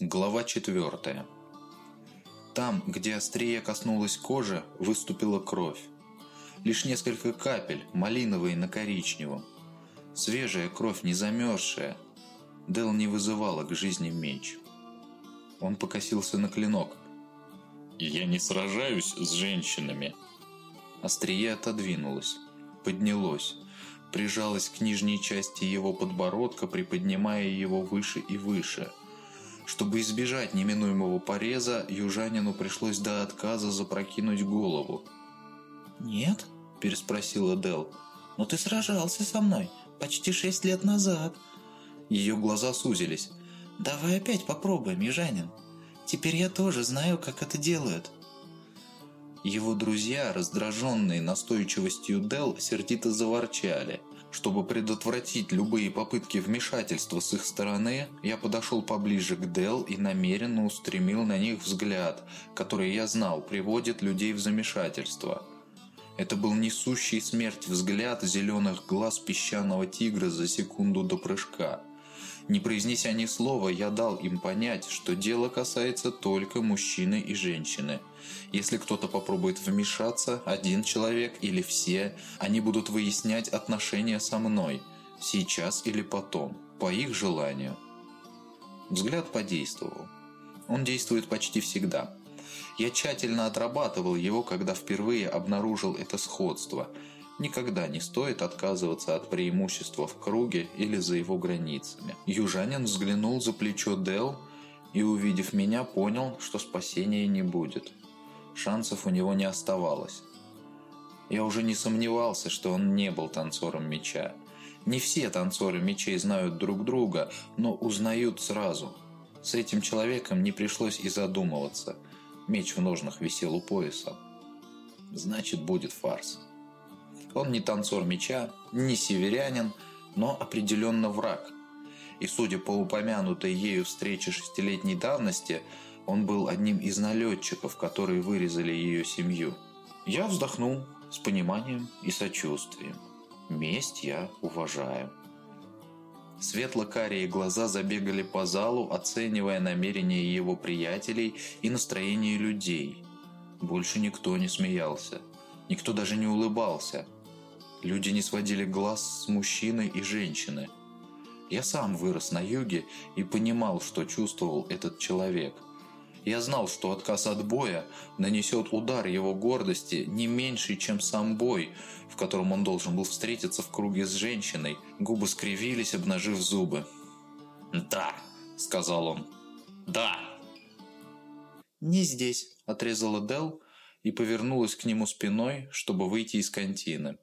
Глава 4. Там, где острие коснулась кожи, выступила кровь. Лишь несколько капель, малиновые на коричневом. Свежая кровь, не замерзшая. Дел не вызывала к жизни меч. Он покосился на клинок. «Я не сражаюсь с женщинами». Острие отодвинулось, поднялось, прижалось к нижней части его подбородка, приподнимая его выше и выше – чтобы избежать неминуемого пореза, южанину пришлось до отказа запрокинуть голову. «Нет?» – переспросила Дел. «Но ты сражался со мной почти шесть лет назад». Ее глаза сузились. «Давай опять попробуем, южанин. Теперь я тоже знаю, как это делают». Его друзья, раздраженные настойчивостью Дел, сердито заворчали. Чтобы предотвратить любые попытки вмешательства с их стороны, я подошел поближе к Дел и намеренно устремил на них взгляд, который я знал приводит людей в замешательство. Это был несущий смерть взгляд зеленых глаз песчаного тигра за секунду до прыжка. Не произнеся ни слова, я дал им понять, что дело касается только мужчины и женщины. Если кто-то попробует вмешаться, один человек или все, они будут выяснять отношения со мной, сейчас или потом, по их желанию. Взгляд подействовал. Он действует почти всегда. Я тщательно отрабатывал его, когда впервые обнаружил это сходство – Никогда не стоит отказываться от преимущества в круге или за его границами. Южанин взглянул за плечо Дел и, увидев меня, понял, что спасения не будет. Шансов у него не оставалось. Я уже не сомневался, что он не был танцором меча. Не все танцоры мечей знают друг друга, но узнают сразу. С этим человеком не пришлось и задумываться. Меч в ножнах висел у пояса. Значит, будет фарс. Он не танцор меча, не северянин, но определенно враг. И судя по упомянутой ею встрече шестилетней давности, он был одним из налетчиков, которые вырезали ее семью. Я вздохнул с пониманием и сочувствием. Месть я уважаю. Светло-карие глаза забегали по залу, оценивая намерения его приятелей и настроение людей. Больше никто не смеялся. Никто даже не улыбался – Люди не сводили глаз с мужчины и женщины. Я сам вырос на юге и понимал, что чувствовал этот человек. Я знал, что отказ от боя нанесет удар его гордости не меньше, чем сам бой, в котором он должен был встретиться в круге с женщиной. Губы скривились, обнажив зубы. «Да», — сказал он. «Да». «Не здесь», — отрезала Дел и повернулась к нему спиной, чтобы выйти из контины.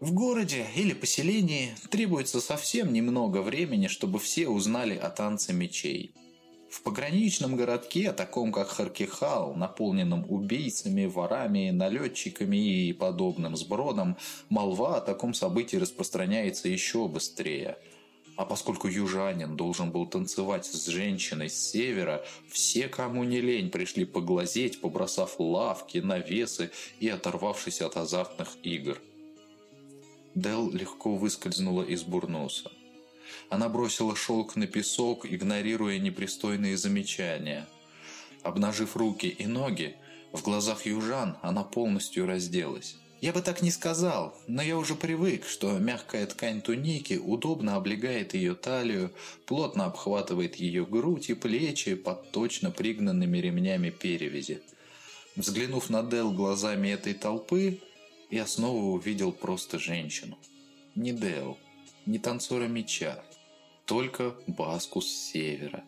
В городе или поселении требуется совсем немного времени, чтобы все узнали о танце мечей. В пограничном городке, таком как Харкихал, наполненном убийцами, ворами, налетчиками и подобным сбродом, молва о таком событии распространяется еще быстрее. А поскольку южанин должен был танцевать с женщиной с севера, все, кому не лень, пришли поглазеть, побросав лавки, навесы и оторвавшись от азартных игр. Дел легко выскользнула из бурнуса. Она бросила шелк на песок, игнорируя непристойные замечания. Обнажив руки и ноги, в глазах южан она полностью разделась. Я бы так не сказал, но я уже привык, что мягкая ткань туники удобно облегает ее талию, плотно обхватывает ее грудь и плечи под точно пригнанными ремнями перевязи. Взглянув на Дел глазами этой толпы, я снова увидел просто женщину. Не Део, не танцора меча, только Баску с севера.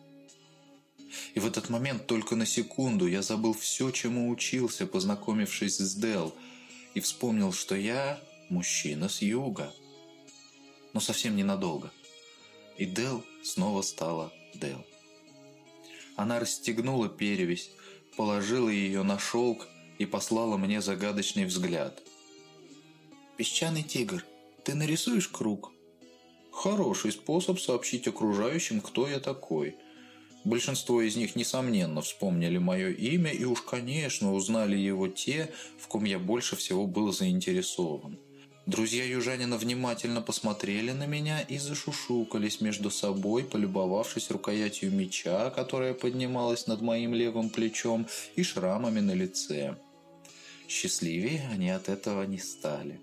И в этот момент только на секунду я забыл все, чему учился, познакомившись с Дел, и вспомнил, что я мужчина с юга. Но совсем ненадолго. И Дел снова стала Дел. Она расстегнула перевязь, положила ее на шелк и послала мне загадочный взгляд – песчаный тигр, ты нарисуешь круг?» Хороший способ сообщить окружающим, кто я такой. Большинство из них, несомненно, вспомнили мое имя и уж, конечно, узнали его те, в ком я больше всего был заинтересован. Друзья южанина внимательно посмотрели на меня и зашушукались между собой, полюбовавшись рукоятью меча, которая поднималась над моим левым плечом, и шрамами на лице. Счастливее они от этого не стали.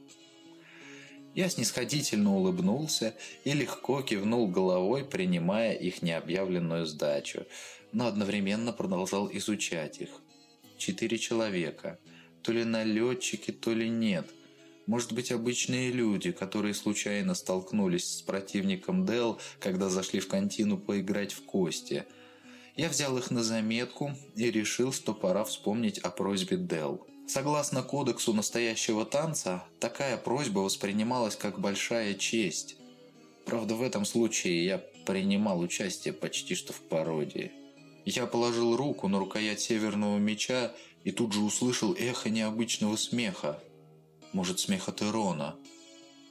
Я снисходительно улыбнулся и легко кивнул головой, принимая их необъявленную сдачу, но одновременно продолжал изучать их. Четыре человека. То ли налетчики, то ли нет – может быть, обычные люди, которые случайно столкнулись с противником Дел, когда зашли в контину поиграть в кости. Я взял их на заметку и решил, что пора вспомнить о просьбе Дел. Согласно кодексу настоящего танца, такая просьба воспринималась как большая честь. Правда, в этом случае я принимал участие почти что в пародии. Я положил руку на рукоять северного меча и тут же услышал эхо необычного смеха, может, смеха Терона.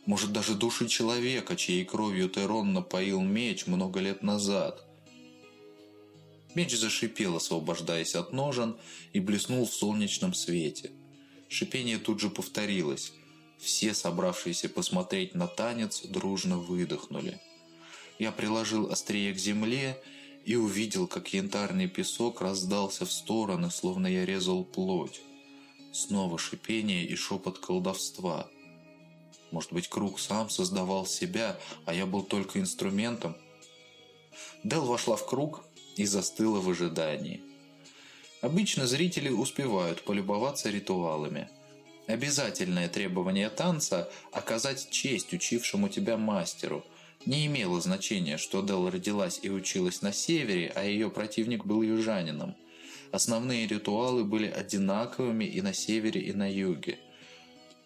Может, даже души человека, чьей кровью Терон напоил меч много лет назад. Меч зашипел, освобождаясь от ножен, и блеснул в солнечном свете. Шипение тут же повторилось. Все, собравшиеся посмотреть на танец, дружно выдохнули. Я приложил острие к земле и увидел, как янтарный песок раздался в стороны, словно я резал плоть. Снова шипение и шепот колдовства. Может быть, круг сам создавал себя, а я был только инструментом? Дел вошла в круг и застыла в ожидании. Обычно зрители успевают полюбоваться ритуалами. Обязательное требование танца – оказать честь учившему тебя мастеру. Не имело значения, что Дел родилась и училась на севере, а ее противник был южанином – Основные ритуалы были одинаковыми и на севере, и на юге.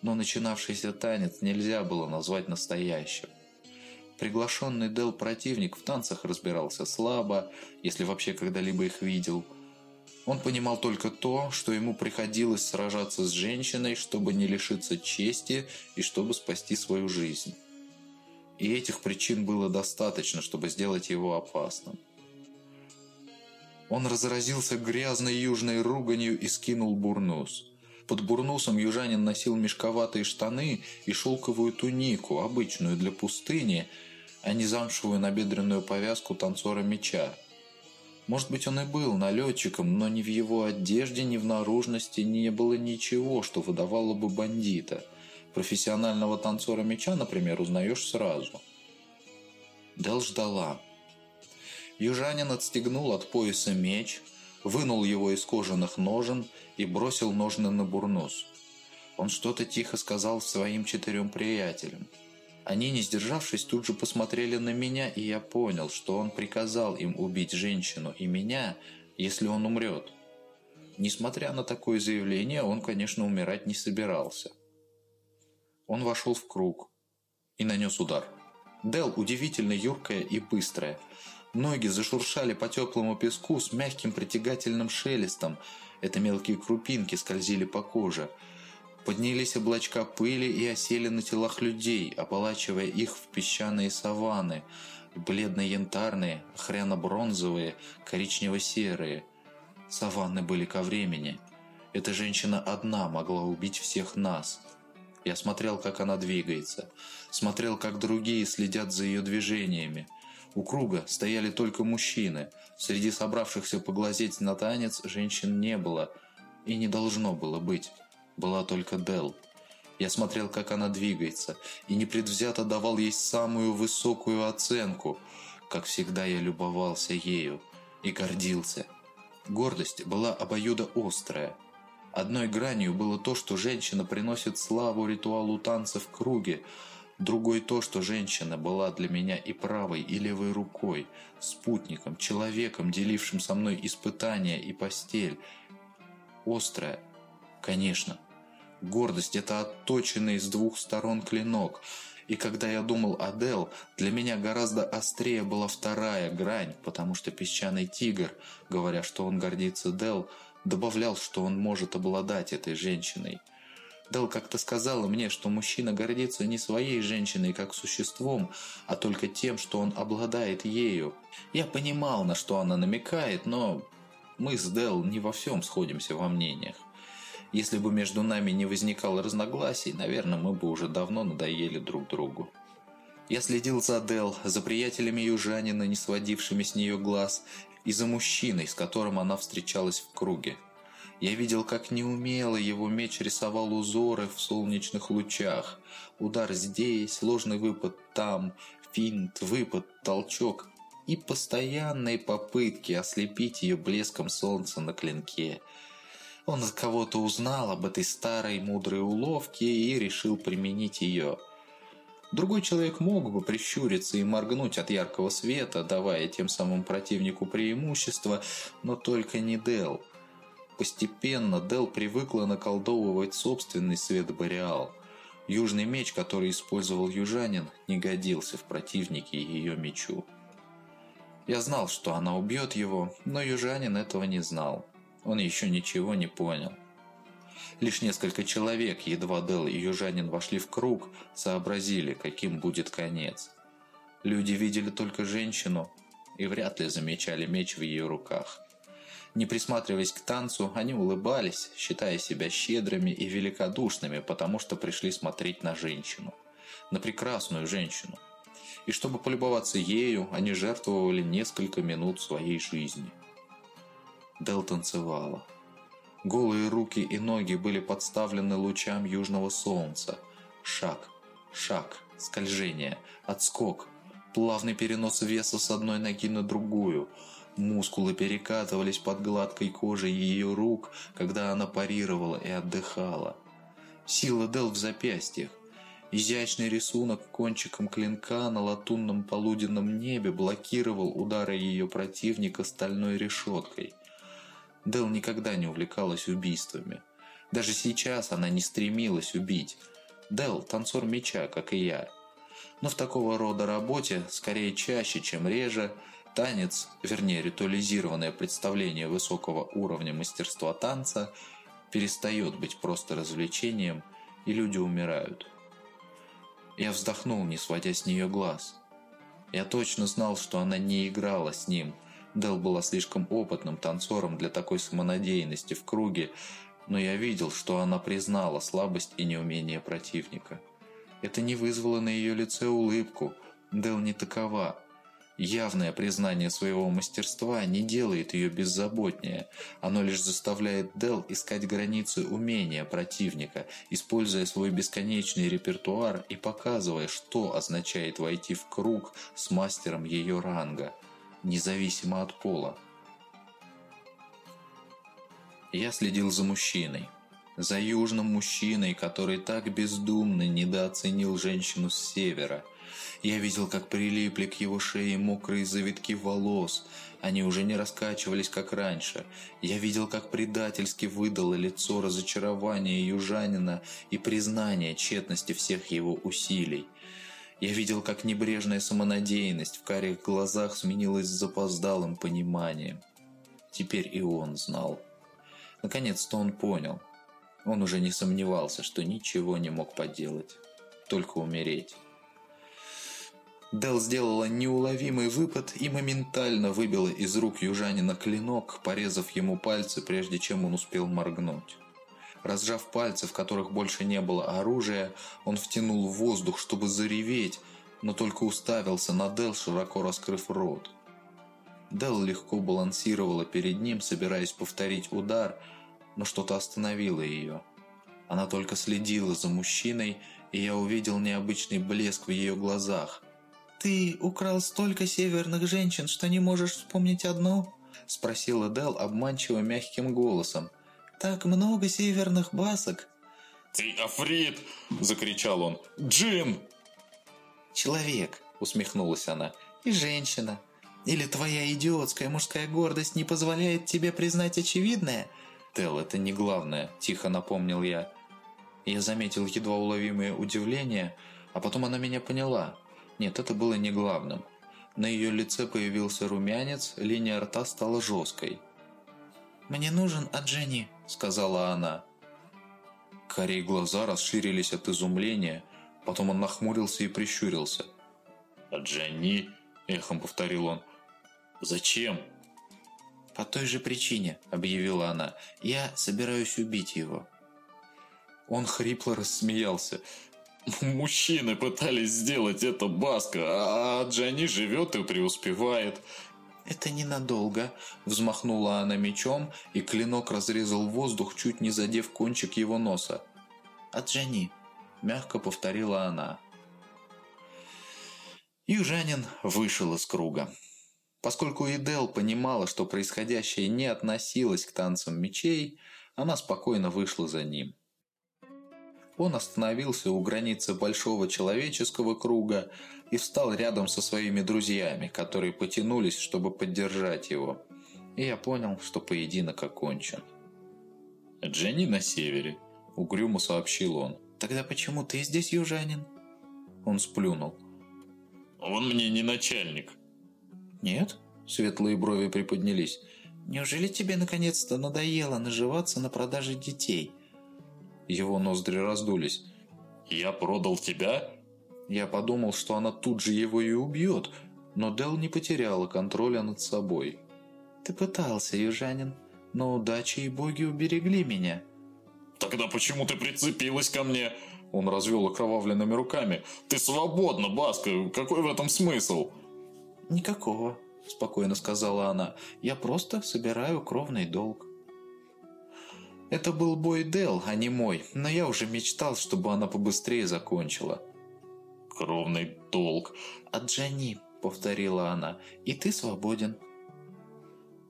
Но начинавшийся танец нельзя было назвать настоящим. Приглашенный Дел противник в танцах разбирался слабо, если вообще когда-либо их видел. Он понимал только то, что ему приходилось сражаться с женщиной, чтобы не лишиться чести и чтобы спасти свою жизнь. И этих причин было достаточно, чтобы сделать его опасным. Он разразился грязной южной руганью и скинул бурнус. Под бурнусом южанин носил мешковатые штаны и шелковую тунику, обычную для пустыни, а не замшевую набедренную повязку танцора меча. Может быть, он и был налетчиком, но ни в его одежде, ни в наружности не было ничего, что выдавало бы бандита. Профессионального танцора меча, например, узнаешь сразу. Дел ждала. Южанин отстегнул от пояса меч, вынул его из кожаных ножен и бросил ножны на бурнус. Он что-то тихо сказал своим четырем приятелям. Они, не сдержавшись, тут же посмотрели на меня, и я понял, что он приказал им убить женщину и меня, если он умрет. Несмотря на такое заявление, он, конечно, умирать не собирался. Он вошел в круг и нанес удар. Дел удивительно юркая и быстрая – Ноги зашуршали по теплому песку с мягким притягательным шелестом. Это мелкие крупинки скользили по коже. Поднялись облачка пыли и осели на телах людей, ополачивая их в песчаные саванны. Бледно-янтарные, хряно-бронзовые, коричнево-серые. Саванны были ко времени. Эта женщина одна могла убить всех нас. Я смотрел, как она двигается. Смотрел, как другие следят за ее движениями. У круга стояли только мужчины. Среди собравшихся поглазеть на танец женщин не было. И не должно было быть. Была только Дел. Я смотрел, как она двигается, и непредвзято давал ей самую высокую оценку. Как всегда я любовался ею и гордился. Гордость была обоюдоострая. Одной гранью было то, что женщина приносит славу ритуалу танца в круге, Другой то, что женщина была для меня и правой, и левой рукой, спутником, человеком, делившим со мной испытания и постель. Острая, конечно. Гордость – это отточенный с двух сторон клинок. И когда я думал о Дел, для меня гораздо острее была вторая грань, потому что песчаный тигр, говоря, что он гордится Дел, добавлял, что он может обладать этой женщиной – Дел как-то сказала мне, что мужчина гордится не своей женщиной как существом, а только тем, что он обладает ею. Я понимал, на что она намекает, но мы с Дел не во всем сходимся во мнениях. Если бы между нами не возникало разногласий, наверное, мы бы уже давно надоели друг другу. Я следил за Дел, за приятелями южанина, не сводившими с нее глаз, и за мужчиной, с которым она встречалась в круге. Я видел, как неумело его меч рисовал узоры в солнечных лучах. Удар здесь, ложный выпад там, финт, выпад, толчок и постоянные попытки ослепить ее блеском солнца на клинке – он от кого-то узнал об этой старой мудрой уловке и решил применить ее. Другой человек мог бы прищуриться и моргнуть от яркого света, давая тем самым противнику преимущество, но только не Дел. Постепенно Дел привыкла наколдовывать собственный свет Бореал. Южный меч, который использовал южанин, не годился в противнике ее мечу. Я знал, что она убьет его, но южанин этого не знал. Он еще ничего не понял. Лишь несколько человек, едва Дел и южанин вошли в круг, сообразили, каким будет конец. Люди видели только женщину и вряд ли замечали меч в ее руках. Не присматриваясь к танцу, они улыбались, считая себя щедрыми и великодушными, потому что пришли смотреть на женщину. На прекрасную женщину. И чтобы полюбоваться ею, они жертвовали несколько минут своей жизни. Дел танцевала. Голые руки и ноги были подставлены лучам южного солнца. Шаг, шаг, скольжение, отскок, плавный перенос веса с одной ноги на другую. Мускулы перекатывались под гладкой кожей ее рук, когда она парировала и отдыхала. Сила Дел в запястьях. Изящный рисунок кончиком клинка на латунном полуденном небе блокировал удары ее противника стальной решеткой. Дел никогда не увлекалась убийствами. Даже сейчас она не стремилась убить. Дел – танцор меча, как и я. Но в такого рода работе, скорее чаще, чем реже, танец, вернее ритуализированное представление высокого уровня мастерства танца, перестает быть просто развлечением, и люди умирают. Я вздохнул, не сводя с нее глаз. Я точно знал, что она не играла с ним – Дел была слишком опытным танцором для такой самонадеянности в круге, но я видел, что она признала слабость и неумение противника. Это не вызвало на ее лице улыбку. Дел не такова. Явное признание своего мастерства не делает ее беззаботнее. Оно лишь заставляет Дел искать границы умения противника, используя свой бесконечный репертуар и показывая, что означает войти в круг с мастером ее ранга – независимо от пола. Я следил за мужчиной. За южным мужчиной, который так бездумно недооценил женщину с севера. Я видел, как прилипли к его шее мокрые завитки волос. Они уже не раскачивались, как раньше. Я видел, как предательски выдало лицо разочарования южанина и признание тщетности всех его усилий. Я видел, как небрежная самонадеянность в карих глазах сменилась запоздалым пониманием. Теперь и он знал. Наконец-то он понял. Он уже не сомневался, что ничего не мог поделать. Только умереть. Дел сделала неуловимый выпад и моментально выбила из рук южанина клинок, порезав ему пальцы, прежде чем он успел моргнуть. Разжав пальцы, в которых больше не было оружия, он втянул воздух, чтобы зареветь, но только уставился на Дел, широко раскрыв рот. Дел легко балансировала перед ним, собираясь повторить удар, но что-то остановило ее. Она только следила за мужчиной, и я увидел необычный блеск в ее глазах. «Ты украл столько северных женщин, что не можешь вспомнить одну?» – спросила Дел обманчиво мягким голосом – так много северных басок!» «Ты африт!» – закричал он. «Джим!» «Человек!» – усмехнулась она. «И женщина! Или твоя идиотская мужская гордость не позволяет тебе признать очевидное?» «Тел, это не главное», – тихо напомнил я. Я заметил едва уловимое удивление, а потом она меня поняла. Нет, это было не главным. На ее лице появился румянец, линия рта стала жесткой. «Мне нужен Аджени», сказала она. Корей глаза расширились от изумления, потом он нахмурился и прищурился. «А Джанни?» – эхом повторил он. «Зачем?» «По той же причине», – объявила она. «Я собираюсь убить его». Он хрипло рассмеялся. Мужчины пытались сделать это Баска, а Джани живет и преуспевает. «Это ненадолго», – взмахнула она мечом, и клинок разрезал воздух, чуть не задев кончик его носа. «А Джани», – мягко повторила она. Южанин вышел из круга. Поскольку Идел понимала, что происходящее не относилось к танцам мечей, она спокойно вышла за ним. Он остановился у границы большого человеческого круга и встал рядом со своими друзьями, которые потянулись, чтобы поддержать его. И я понял, что поединок окончен. «Дженни на севере», — угрюмо сообщил он. «Тогда почему ты здесь, южанин?» Он сплюнул. «Он мне не начальник». «Нет?» – светлые брови приподнялись. «Неужели тебе наконец-то надоело наживаться на продаже детей?» Его ноздри раздулись. «Я продал тебя?» Я подумал, что она тут же его и убьет, но Дел не потеряла контроля над собой. «Ты пытался, южанин, но удача и боги уберегли меня». «Тогда почему ты прицепилась ко мне?» Он развел окровавленными руками. «Ты свободна, Баска! Какой в этом смысл?» «Никакого», – спокойно сказала она. «Я просто собираю кровный долг». Это был бой Дел, а не мой, но я уже мечтал, чтобы она побыстрее закончила. «Кровный долг». «От Джани», – повторила она, – «и ты свободен».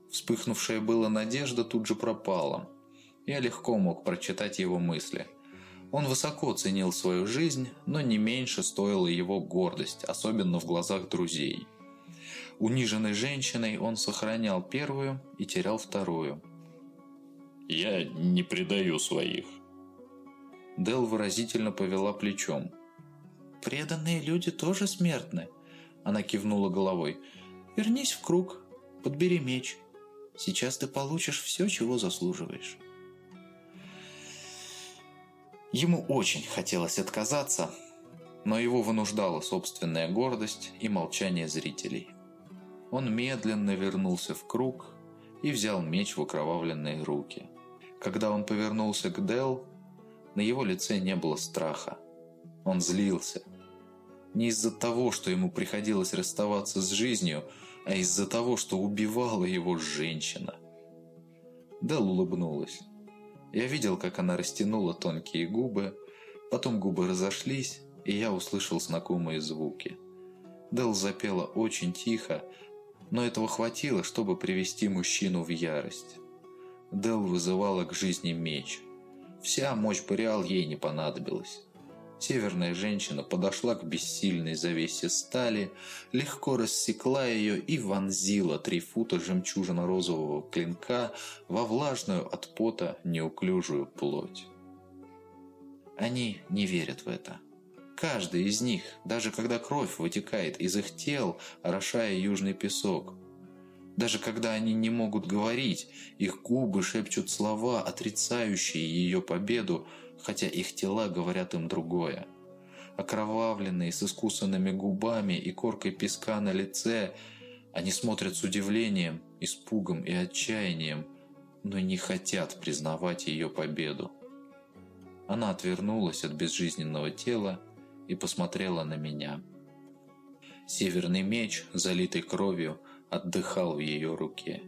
Вспыхнувшая была надежда тут же пропала. Я легко мог прочитать его мысли. Он высоко ценил свою жизнь, но не меньше стоила его гордость, особенно в глазах друзей. Униженной женщиной он сохранял первую и терял вторую. «Я не предаю своих». Дел выразительно повела плечом. «Преданные люди тоже смертны», – она кивнула головой. «Вернись в круг, подбери меч. Сейчас ты получишь все, чего заслуживаешь». Ему очень хотелось отказаться, но его вынуждала собственная гордость и молчание зрителей. Он медленно вернулся в круг и взял меч в окровавленные руки. Когда он повернулся к Дел, на его лице не было страха. Он злился. Не из-за того, что ему приходилось расставаться с жизнью, а из-за того, что убивала его женщина. Дел улыбнулась. Я видел, как она растянула тонкие губы, потом губы разошлись, и я услышал знакомые звуки. Дел запела очень тихо, но этого хватило, чтобы привести мужчину в ярость. Дел вызывала к жизни меч. Вся мощь Бореал ей не понадобилась. Северная женщина подошла к бессильной завесе стали, легко рассекла ее и вонзила три фута жемчужно-розового клинка во влажную от пота неуклюжую плоть. Они не верят в это. Каждый из них, даже когда кровь вытекает из их тел, орошая южный песок. Даже когда они не могут говорить, их губы шепчут слова, отрицающие ее победу, хотя их тела говорят им другое. Окровавленные, с искусанными губами и коркой песка на лице, они смотрят с удивлением, испугом и отчаянием, но не хотят признавать ее победу. Она отвернулась от безжизненного тела и посмотрела на меня. Северный меч, залитый кровью, отдыхал в ее руке.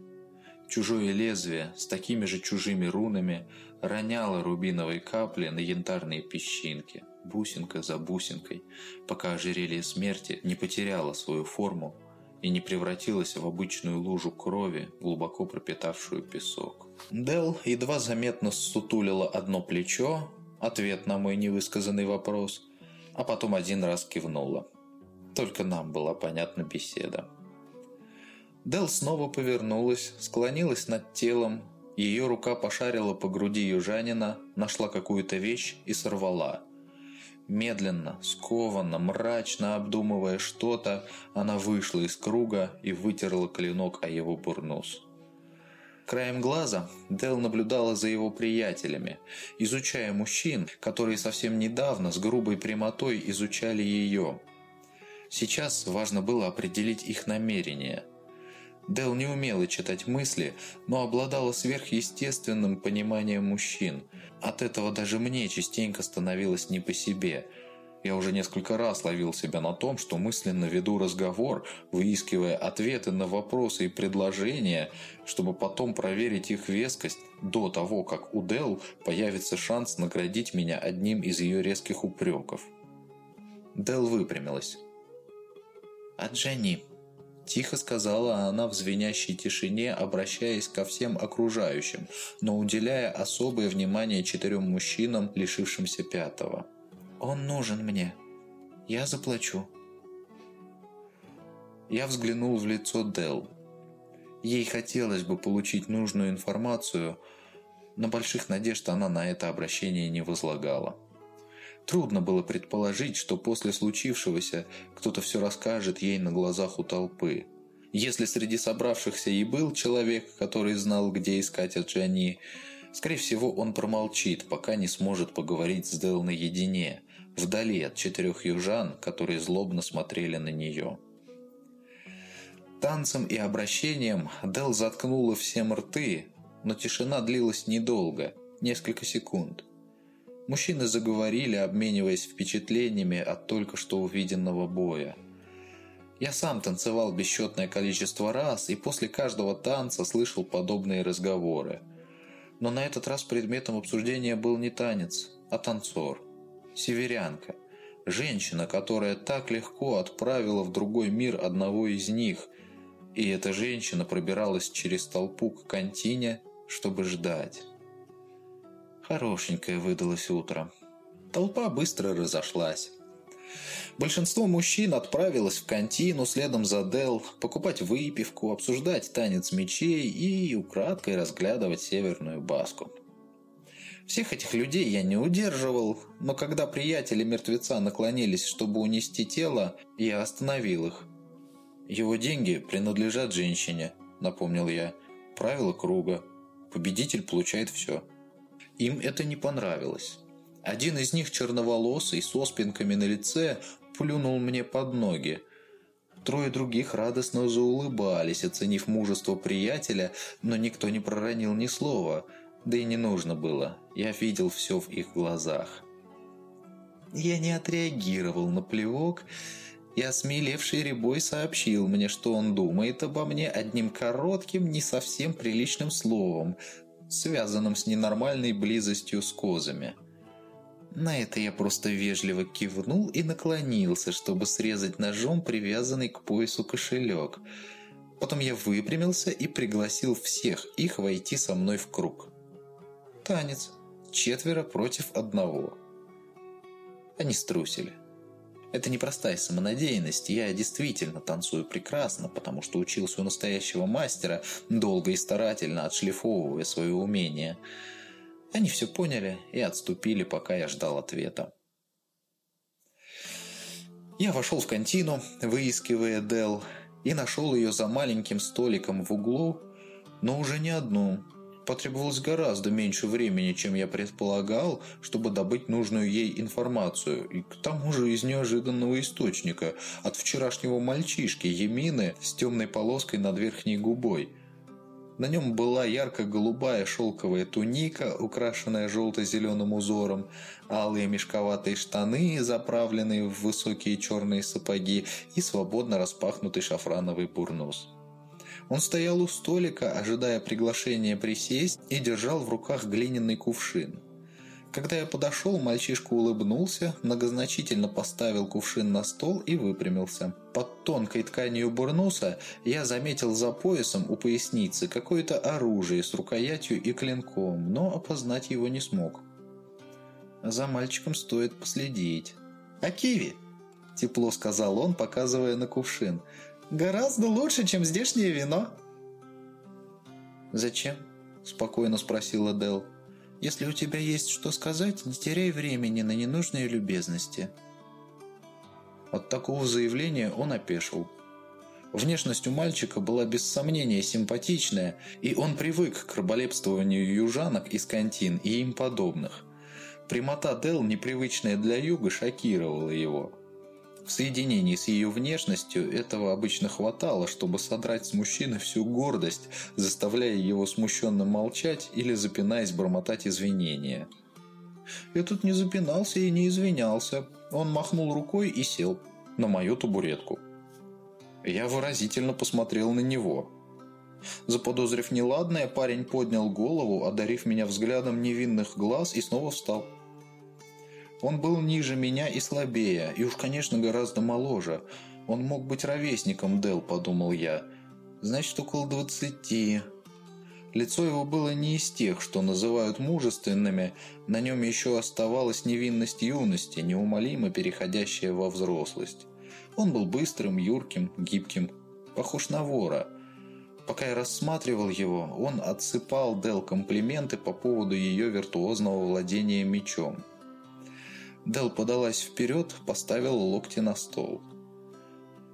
Чужое лезвие с такими же чужими рунами роняло рубиновые капли на янтарные песчинки, бусинка за бусинкой, пока ожерелье смерти не потеряло свою форму и не превратилось в обычную лужу крови, глубоко пропитавшую песок. Дел едва заметно ссутулила одно плечо, ответ на мой невысказанный вопрос – а потом один раз кивнула. Только нам была понятна беседа. Дел снова повернулась, склонилась над телом, ее рука пошарила по груди южанина, нашла какую-то вещь и сорвала. Медленно, скованно, мрачно обдумывая что-то, она вышла из круга и вытерла клинок о его бурнус. Краем глаза Дел наблюдала за его приятелями, изучая мужчин, которые совсем недавно с грубой прямотой изучали ее. Сейчас важно было определить их намерения. Дел не умела читать мысли, но обладала сверхъестественным пониманием мужчин. От этого даже мне частенько становилось не по себе. Я уже несколько раз ловил себя на том, что мысленно веду разговор, выискивая ответы на вопросы и предложения, чтобы потом проверить их вескость до того, как у Дел появится шанс наградить меня одним из ее резких упреков. Дел выпрямилась. «А Дженни?» Тихо сказала она в звенящей тишине, обращаясь ко всем окружающим, но уделяя особое внимание четырем мужчинам, лишившимся пятого. «Он нужен мне. Я заплачу». Я взглянул в лицо Дел. Ей хотелось бы получить нужную информацию, но больших надежд она на это обращение не возлагала. Трудно было предположить, что после случившегося кто-то все расскажет ей на глазах у толпы. Если среди собравшихся и был человек, который знал, где искать Аджани, скорее всего, он промолчит, пока не сможет поговорить с Дел наедине, вдали от четырех южан, которые злобно смотрели на нее. Танцем и обращением Дел заткнула всем рты, но тишина длилась недолго, несколько секунд – Мужчины заговорили, обмениваясь впечатлениями от только что увиденного боя. Я сам танцевал бесчетное количество раз и после каждого танца слышал подобные разговоры. Но на этот раз предметом обсуждения был не танец, а танцор. Северянка. Женщина, которая так легко отправила в другой мир одного из них. И эта женщина пробиралась через толпу к контине, чтобы ждать. Хорошенькое выдалось утро. Толпа быстро разошлась. Большинство мужчин отправилось в контину следом за Дел покупать выпивку, обсуждать танец мечей и украдкой разглядывать северную баску. Всех этих людей я не удерживал, но когда приятели мертвеца наклонились, чтобы унести тело, я остановил их. «Его деньги принадлежат женщине», — напомнил я. «Правило круга. Победитель получает все». Им это не понравилось. Один из них, черноволосый, с оспинками на лице, плюнул мне под ноги. Трое других радостно заулыбались, оценив мужество приятеля, но никто не проронил ни слова. Да и не нужно было. Я видел все в их глазах. Я не отреагировал на плевок, и осмелевший Рябой сообщил мне, что он думает обо мне одним коротким, не совсем приличным словом, связанным с ненормальной близостью с козами. На это я просто вежливо кивнул и наклонился, чтобы срезать ножом привязанный к поясу кошелек. Потом я выпрямился и пригласил всех их войти со мной в круг. Танец. Четверо против одного. Они струсили. Это непростая самонадеянность, я действительно танцую прекрасно, потому что учился у настоящего мастера, долго и старательно отшлифовывая свое умение. Они все поняли и отступили, пока я ждал ответа. Я вошел в контину, выискивая Дел, и нашел ее за маленьким столиком в углу, но уже не одну, Потребовалось гораздо меньше времени, чем я предполагал, чтобы добыть нужную ей информацию, и к тому же из неожиданного источника, от вчерашнего мальчишки Емины с темной полоской над верхней губой. На нем была ярко-голубая шелковая туника, украшенная желто-зеленым узором, алые мешковатые штаны, заправленные в высокие черные сапоги и свободно распахнутый шафрановый бурнус. Он стоял у столика, ожидая приглашения присесть, и держал в руках глиняный кувшин. Когда я подошел, мальчишка улыбнулся, многозначительно поставил кувшин на стол и выпрямился. Под тонкой тканью бурнуса я заметил за поясом у поясницы какое-то оружие с рукоятью и клинком, но опознать его не смог. За мальчиком стоит последить. «А киви?» – тепло сказал он, показывая на кувшин – Гораздо лучше, чем здешнее вино. «Зачем?» – спокойно спросила Дел. «Если у тебя есть что сказать, не теряй времени на ненужные любезности». От такого заявления он опешил. Внешность у мальчика была без сомнения симпатичная, и он привык к раболепствованию южанок из кантин и им подобных. Прямота Дел, непривычная для юга, шокировала его – В соединении с ее внешностью этого обычно хватало, чтобы содрать с мужчины всю гордость, заставляя его смущенно молчать или запинаясь бормотать извинения. Я тут не запинался и не извинялся. Он махнул рукой и сел на мою табуретку. Я выразительно посмотрел на него. Заподозрив неладное, парень поднял голову, одарив меня взглядом невинных глаз и снова встал. Он был ниже меня и слабее, и уж, конечно, гораздо моложе. Он мог быть ровесником Дел, подумал я. Значит, около двадцати. Лицо его было не из тех, что называют мужественными, на нем еще оставалась невинность юности, неумолимо переходящая во взрослость. Он был быстрым, юрким, гибким, похож на вора. Пока я рассматривал его, он отсыпал Дел комплименты по поводу ее виртуозного владения мечом. Дел подалась вперед, поставила локти на стол.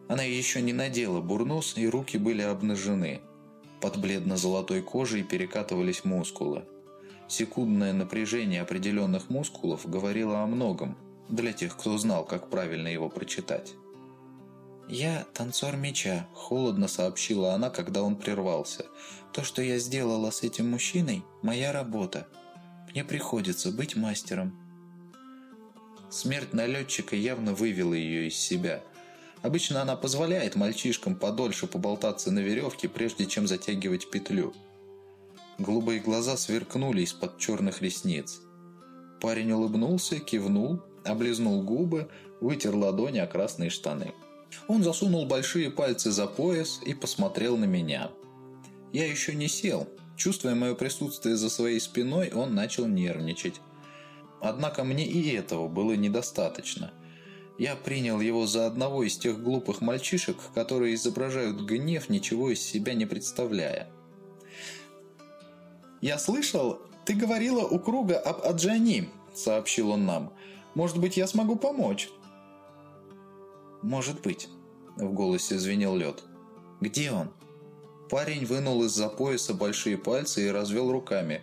Она еще не надела бурнус, и руки были обнажены. Под бледно-золотой кожей перекатывались мускулы. Секундное напряжение определенных мускулов говорило о многом, для тех, кто знал, как правильно его прочитать. «Я танцор меча», – холодно сообщила она, когда он прервался. «То, что я сделала с этим мужчиной – моя работа. Мне приходится быть мастером». Смерть налетчика явно вывела ее из себя. Обычно она позволяет мальчишкам подольше поболтаться на веревке, прежде чем затягивать петлю. Голубые глаза сверкнули из-под черных ресниц. Парень улыбнулся, кивнул, облизнул губы, вытер ладони о красные штаны. Он засунул большие пальцы за пояс и посмотрел на меня. Я еще не сел. Чувствуя мое присутствие за своей спиной, он начал нервничать. Однако мне и этого было недостаточно. Я принял его за одного из тех глупых мальчишек, которые изображают гнев, ничего из себя не представляя. «Я слышал, ты говорила у круга об Аджани», — сообщил он нам. «Может быть, я смогу помочь?» «Может быть», — в голосе звенел лед. «Где он?» Парень вынул из-за пояса большие пальцы и развел руками.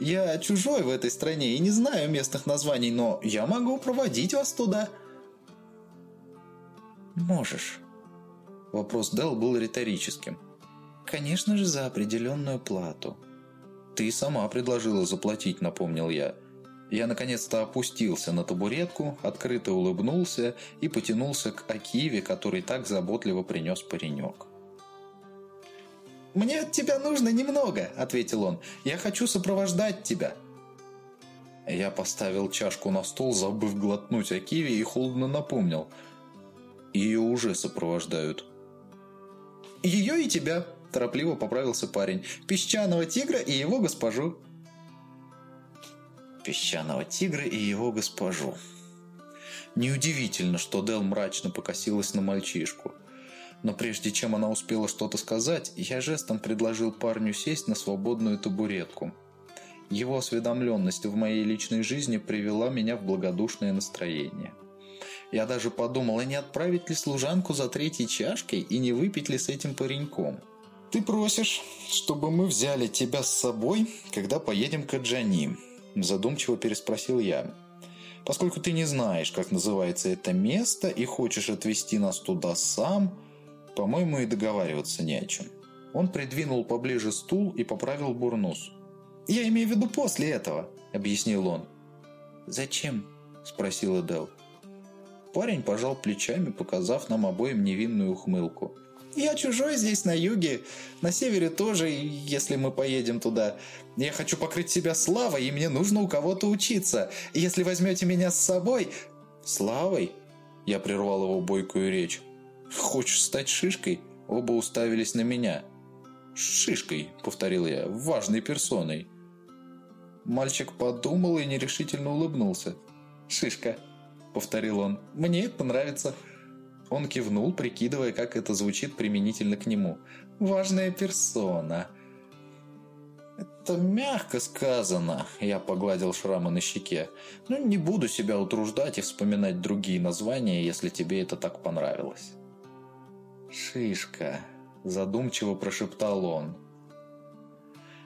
«Я чужой в этой стране и не знаю местных названий, но я могу проводить вас туда». «Можешь». Вопрос Дел был риторическим. «Конечно же, за определенную плату». «Ты сама предложила заплатить», — напомнил я. Я наконец-то опустился на табуретку, открыто улыбнулся и потянулся к Акиве, который так заботливо принес паренек. «Мне от тебя нужно немного», — ответил он. «Я хочу сопровождать тебя». Я поставил чашку на стол, забыв глотнуть Акиве, и холодно напомнил. Ее уже сопровождают. «Ее и тебя», – торопливо поправился парень. «Песчаного тигра и его госпожу» песчаного тигра и его госпожу. Неудивительно, что Дел мрачно покосилась на мальчишку. Но прежде чем она успела что-то сказать, я жестом предложил парню сесть на свободную табуретку. Его осведомленность в моей личной жизни привела меня в благодушное настроение. Я даже подумал, а не отправить ли служанку за третьей чашкой и не выпить ли с этим пареньком. «Ты просишь, чтобы мы взяли тебя с собой, когда поедем к Аджани», Задумчиво переспросил я. Поскольку ты не знаешь, как называется это место и хочешь отвезти нас туда сам, по-моему, и договариваться не о чем. Он придвинул поближе стул и поправил бурнус. «Я имею в виду после этого», — объяснил он. «Зачем?» — спросила Дел. Парень пожал плечами, показав нам обоим невинную ухмылку. Я чужой здесь на юге, на севере тоже, если мы поедем туда. Я хочу покрыть себя славой, и мне нужно у кого-то учиться. Если возьмете меня с собой...» «Славой?» Я прервал его бойкую речь. «Хочешь стать шишкой?» Оба уставились на меня. «Шишкой», — повторил я, — «важной персоной». Мальчик подумал и нерешительно улыбнулся. «Шишка», — повторил он, — «мне это нравится». Он кивнул, прикидывая, как это звучит применительно к нему. «Важная персона». «Это мягко сказано», — я погладил шрамы на щеке. «Ну, не буду себя утруждать и вспоминать другие названия, если тебе это так понравилось». «Шишка», — задумчиво прошептал он.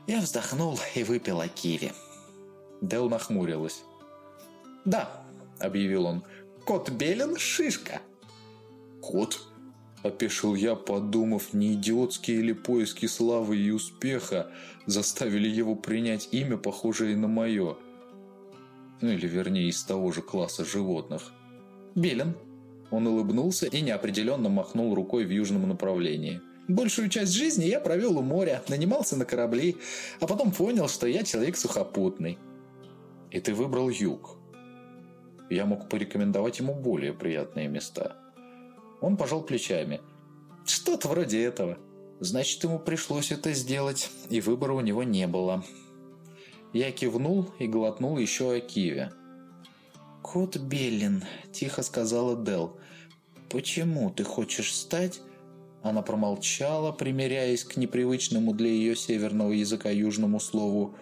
Я вздохнул и выпил киви. Дел нахмурилась. «Да», — объявил он, — «кот Белен — шишка». Кот? Опешил я, подумав, не идиотские ли поиски славы и успеха заставили его принять имя, похожее на мое. Ну или вернее, из того же класса животных. Белен. Он улыбнулся и неопределенно махнул рукой в южном направлении. Большую часть жизни я провел у моря, нанимался на корабли, а потом понял, что я человек сухопутный. И ты выбрал юг. Я мог порекомендовать ему более приятные места. Он пожал плечами. Что-то вроде этого. Значит, ему пришлось это сделать, и выбора у него не было. Я кивнул и глотнул еще о Киеве. «Кот Беллин», – тихо сказала Дел. «Почему ты хочешь стать...» Она промолчала, примиряясь к непривычному для ее северного языка южному слову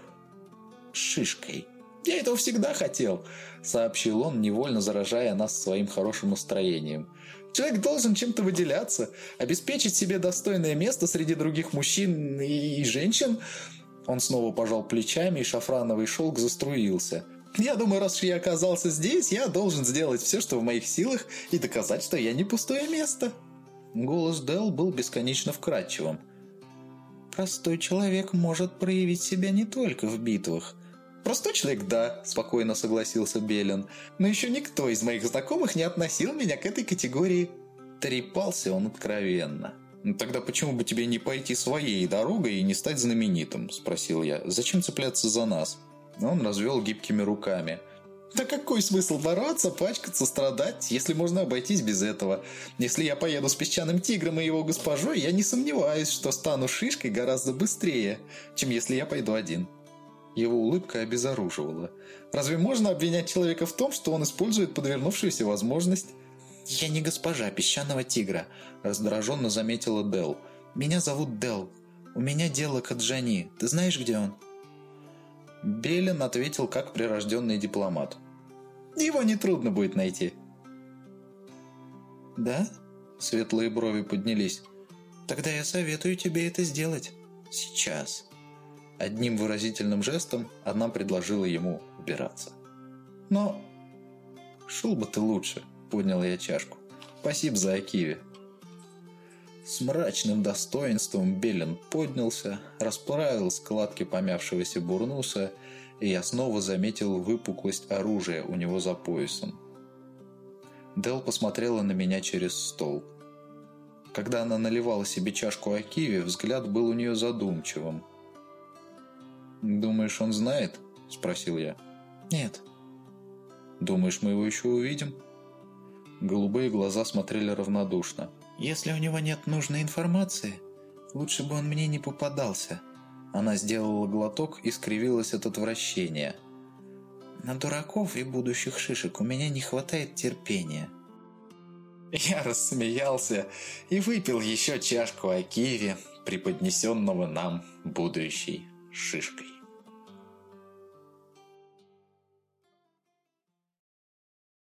«шишкой». «Я этого всегда хотел», — сообщил он, невольно заражая нас своим хорошим настроением. «Человек должен чем-то выделяться, обеспечить себе достойное место среди других мужчин и женщин». Он снова пожал плечами, и шафрановый шелк заструился. «Я думаю, раз я оказался здесь, я должен сделать все, что в моих силах, и доказать, что я не пустое место». Голос Дел был бесконечно вкрадчивым. «Простой человек может проявить себя не только в битвах», «Простой человек, да», – спокойно согласился Белин. «Но еще никто из моих знакомых не относил меня к этой категории». Трепался он откровенно. «Ну, «Тогда почему бы тебе не пойти своей дорогой и не стать знаменитым?» – спросил я. «Зачем цепляться за нас?» Он развел гибкими руками. Да какой смысл бороться, пачкаться, страдать, если можно обойтись без этого? Если я поеду с песчаным тигром и его госпожой, я не сомневаюсь, что стану шишкой гораздо быстрее, чем если я пойду один. Его улыбка обезоруживала. Разве можно обвинять человека в том, что он использует подвернувшуюся возможность? «Я не госпожа песчаного тигра», – раздраженно заметила Дел. «Меня зовут Дел. У меня дело к Аджани. Ты знаешь, где он?» Белин ответил как прирожденный дипломат. «Его нетрудно будет найти». «Да?» – светлые брови поднялись. «Тогда я советую тебе это сделать. Сейчас». Одним выразительным жестом она предложила ему убираться. «Но...» «Шел бы ты лучше», — поднял я чашку. «Спасибо за Акиви». С мрачным достоинством Белин поднялся, расправил складки помявшегося бурнуса, и я снова заметил выпуклость оружия у него за поясом. Дел посмотрела на меня через стол. Когда она наливала себе чашку Акиви, взгляд был у нее задумчивым, «Думаешь, он знает?» – спросил я. «Нет». «Думаешь, мы его еще увидим?» Голубые глаза смотрели равнодушно. «Если у него нет нужной информации, лучше бы он мне не попадался». Она сделала глоток и скривилась от отвращения. «На дураков и будущих шишек у меня не хватает терпения». Я рассмеялся и выпил еще чашку Акиви, преподнесенного нам будущей шишкой.